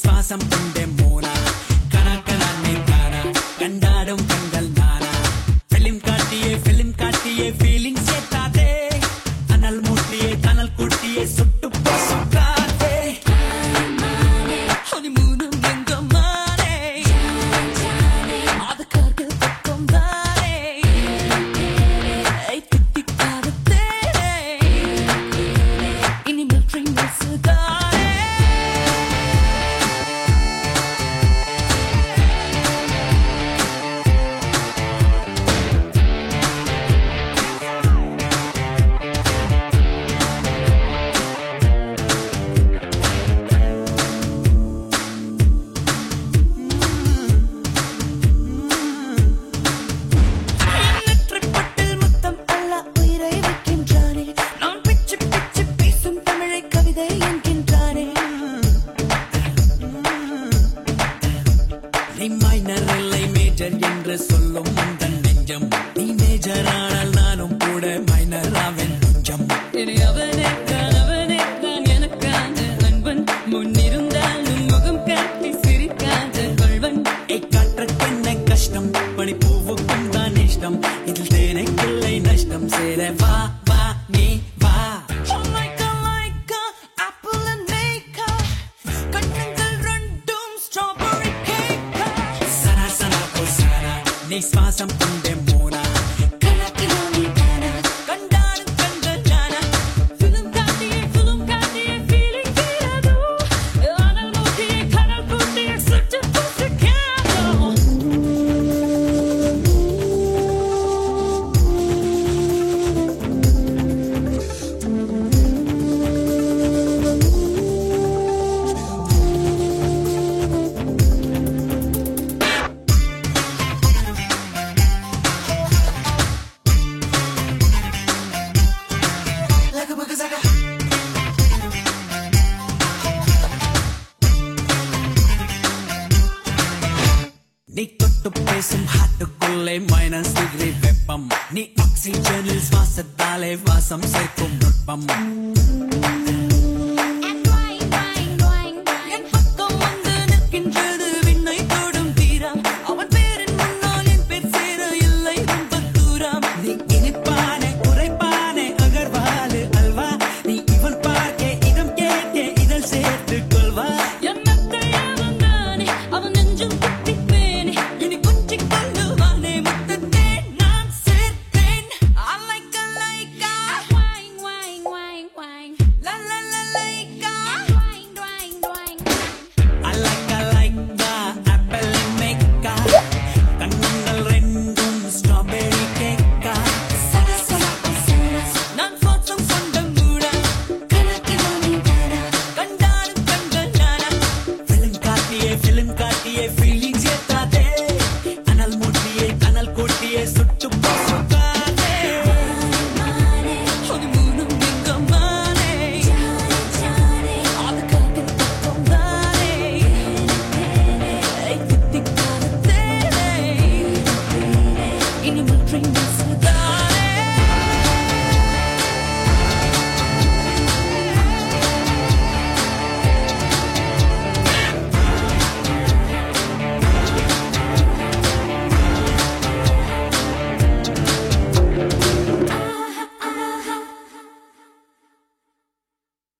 சுவாசம் கொண்ட மோனா. கணா கணானே தானா கண்டாடும் கண்கள் நானா பிலிம் காட்டியே பிலிம் காட்டியே ஃபீலிங் சேர்த்தாதே அனல் மூட்டியே கனல் கூட்டியே சுட்டு பேசும். டீச்சர் என்று சொல்லும் Nichts war am Ende. சுட்டு பேசும் ஹாட்டுக்குள்ளே மைனஸ் டிகிரி வெப்பம் நீ ஆக்சிஜனில் சுவாசத்தாலே வாசம் சேர்க்கும் நுட்பம்